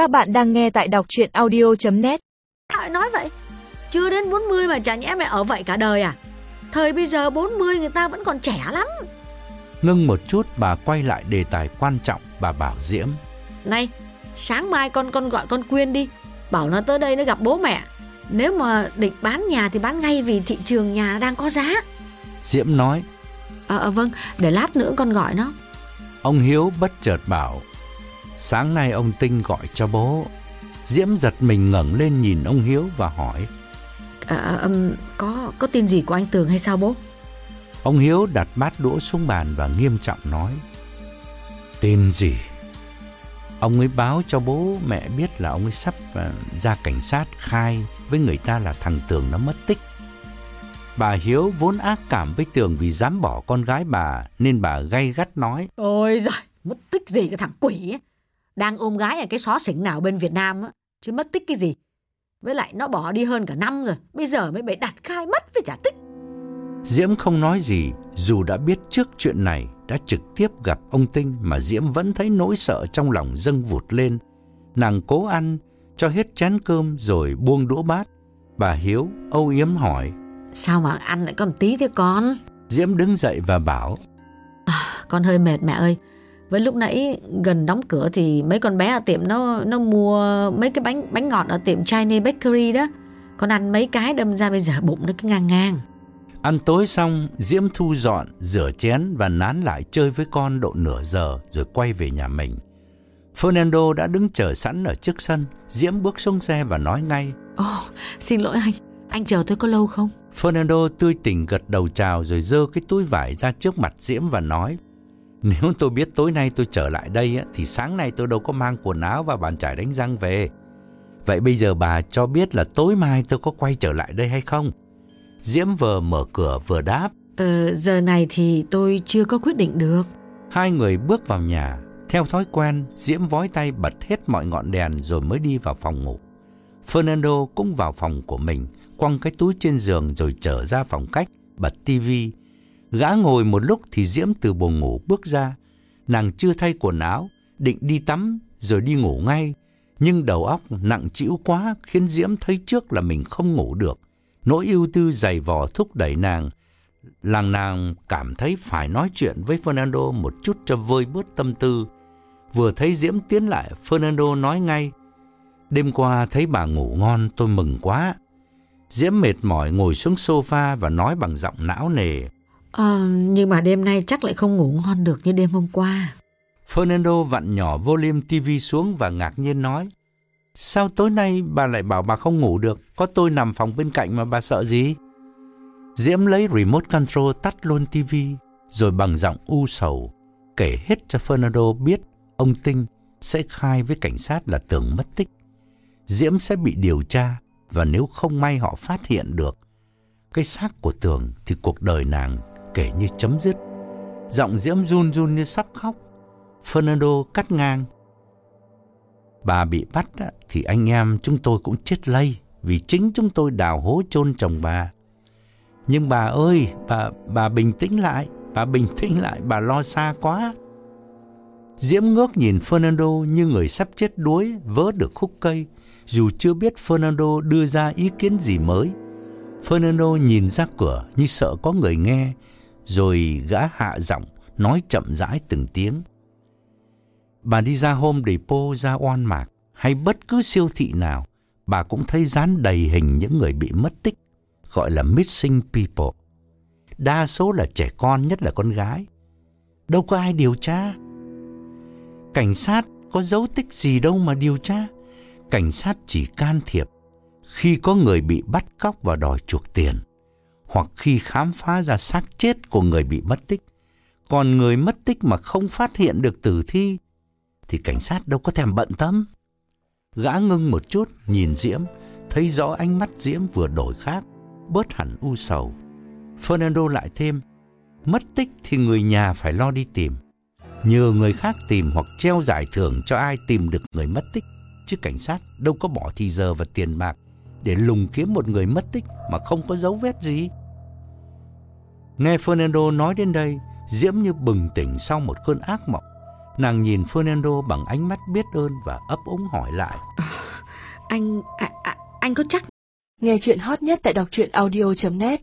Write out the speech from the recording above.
Các bạn đang nghe tại đọc chuyện audio.net Lại nói vậy Chưa đến 40 mà chả nhẽ mẹ ở vậy cả đời à? Thời bây giờ 40 người ta vẫn còn trẻ lắm. Ngưng một chút bà quay lại đề tài quan trọng bà bảo Diễm. Này Sáng mai con con gọi con Quyên đi. Bảo nó tới đây nó gặp bố mẹ. Nếu mà định bán nhà thì bán ngay Vì thị trường nhà đang có giá. Diễm nói. Ờ à, vâng để lát nữa con gọi nó. Ông Hiếu bất chợt bảo Sáng nay ông Tinh gọi cho bố Diễm giật mình ngẩng lên nhìn ông Hiếu và hỏi à, um, có có tin gì của anh Tường hay sao bố? Ông Hiếu đặt bát đũa xuống bàn và nghiêm trọng nói Tin gì? Ông ấy báo cho bố mẹ biết là ông ấy sắp uh, ra cảnh sát khai với người ta là thằng Tường nó mất tích. Bà Hiếu vốn ác cảm với Tường vì dám bỏ con gái bà nên bà gay gắt nói Ôi giời, mất tích gì cái thằng quỷ ấy. Đang ôm gái ở cái xó xỉnh nào bên Việt Nam á, chứ mất tích cái gì. Với lại nó bỏ đi hơn cả năm rồi, bây giờ mới bị đặt khai mất với trả tích. Diễm không nói gì, dù đã biết trước chuyện này, đã trực tiếp gặp ông Tinh mà Diễm vẫn thấy nỗi sợ trong lòng dâng vụt lên. Nàng cố ăn, cho hết chén cơm rồi buông đũa bát. Bà Hiếu âu yếm hỏi. Sao mà ăn lại có một tí thế con? Diễm đứng dậy và bảo. À, con hơi mệt mẹ ơi. Với lúc nãy gần đóng cửa thì mấy con bé ở tiệm nó nó mua mấy cái bánh bánh ngọt ở tiệm Chinese Bakery đó. Con ăn mấy cái đâm ra bây giờ bụng nó cứ ngang ngang. Ăn tối xong, Diễm thu dọn, rửa chén và nán lại chơi với con độ nửa giờ rồi quay về nhà mình. Fernando đã đứng chờ sẵn ở trước sân. Diễm bước xuống xe và nói ngay. Ồ, oh, xin lỗi anh. Anh chờ tôi có lâu không? Fernando tươi tỉnh gật đầu chào rồi dơ cái túi vải ra trước mặt Diễm và nói. Nếu tôi biết tối nay tôi trở lại đây thì sáng nay tôi đâu có mang quần áo và bàn chải đánh răng về. Vậy bây giờ bà cho biết là tối mai tôi có quay trở lại đây hay không? Diễm vừa mở cửa vừa đáp. Ờ, giờ này thì tôi chưa có quyết định được. Hai người bước vào nhà. Theo thói quen, Diễm vói tay bật hết mọi ngọn đèn rồi mới đi vào phòng ngủ. Fernando cũng vào phòng của mình, quăng cái túi trên giường rồi trở ra phòng khách, bật tivi. Gã ngồi một lúc thì Diễm từ buồng ngủ bước ra. Nàng chưa thay quần áo, định đi tắm rồi đi ngủ ngay. Nhưng đầu óc nặng chịu quá khiến Diễm thấy trước là mình không ngủ được. Nỗi ưu tư dày vò thúc đẩy nàng. Làng nàng cảm thấy phải nói chuyện với Fernando một chút cho vơi bớt tâm tư. Vừa thấy Diễm tiến lại, Fernando nói ngay. Đêm qua thấy bà ngủ ngon tôi mừng quá. Diễm mệt mỏi ngồi xuống sofa và nói bằng giọng não nề. À, nhưng mà đêm nay chắc lại không ngủ ngon được như đêm hôm qua. Fernando vặn nhỏ volume TV xuống và ngạc nhiên nói. Sao tối nay bà lại bảo bà không ngủ được? Có tôi nằm phòng bên cạnh mà bà sợ gì? Diễm lấy remote control tắt luôn TV, rồi bằng giọng u sầu, kể hết cho Fernando biết ông Tinh sẽ khai với cảnh sát là Tường mất tích. Diễm sẽ bị điều tra và nếu không may họ phát hiện được cái xác của Tường thì cuộc đời nàng kể như chấm dứt. Giọng Diễm run run như sắp khóc. Fernando cắt ngang. Bà bị bắt thì anh em chúng tôi cũng chết lây vì chính chúng tôi đào hố chôn chồng bà. Nhưng bà ơi, bà bà bình tĩnh lại, bà bình tĩnh lại, bà lo xa quá. Diễm ngước nhìn Fernando như người sắp chết đuối vớ được khúc cây, dù chưa biết Fernando đưa ra ý kiến gì mới. Fernando nhìn ra cửa như sợ có người nghe, rồi gã hạ giọng nói chậm rãi từng tiếng. Bà đi ra Home Depot, ra Oan Mạc hay bất cứ siêu thị nào, bà cũng thấy dán đầy hình những người bị mất tích, gọi là missing people. Đa số là trẻ con, nhất là con gái. Đâu có ai điều tra. Cảnh sát có dấu tích gì đâu mà điều tra. Cảnh sát chỉ can thiệp khi có người bị bắt cóc và đòi chuộc tiền, hoặc khi khám phá ra xác chết của người bị mất tích. Còn người mất tích mà không phát hiện được tử thi thì cảnh sát đâu có thèm bận tâm. Gã ngưng một chút, nhìn Diễm, thấy rõ ánh mắt Diễm vừa đổi khác, bớt hẳn u sầu. Fernando lại thêm, mất tích thì người nhà phải lo đi tìm. Nhờ người khác tìm hoặc treo giải thưởng cho ai tìm được người mất tích, chứ cảnh sát đâu có bỏ thì giờ và tiền bạc để lùng kiếm một người mất tích mà không có dấu vết gì. Nghe Fernando nói đến đây, Diễm như bừng tỉnh sau một cơn ác mộng. Nàng nhìn Fernando bằng ánh mắt biết ơn và ấp úng hỏi lại. Anh, à, à, anh có chắc Nghe chuyện hot nhất tại đọc truyện audio.net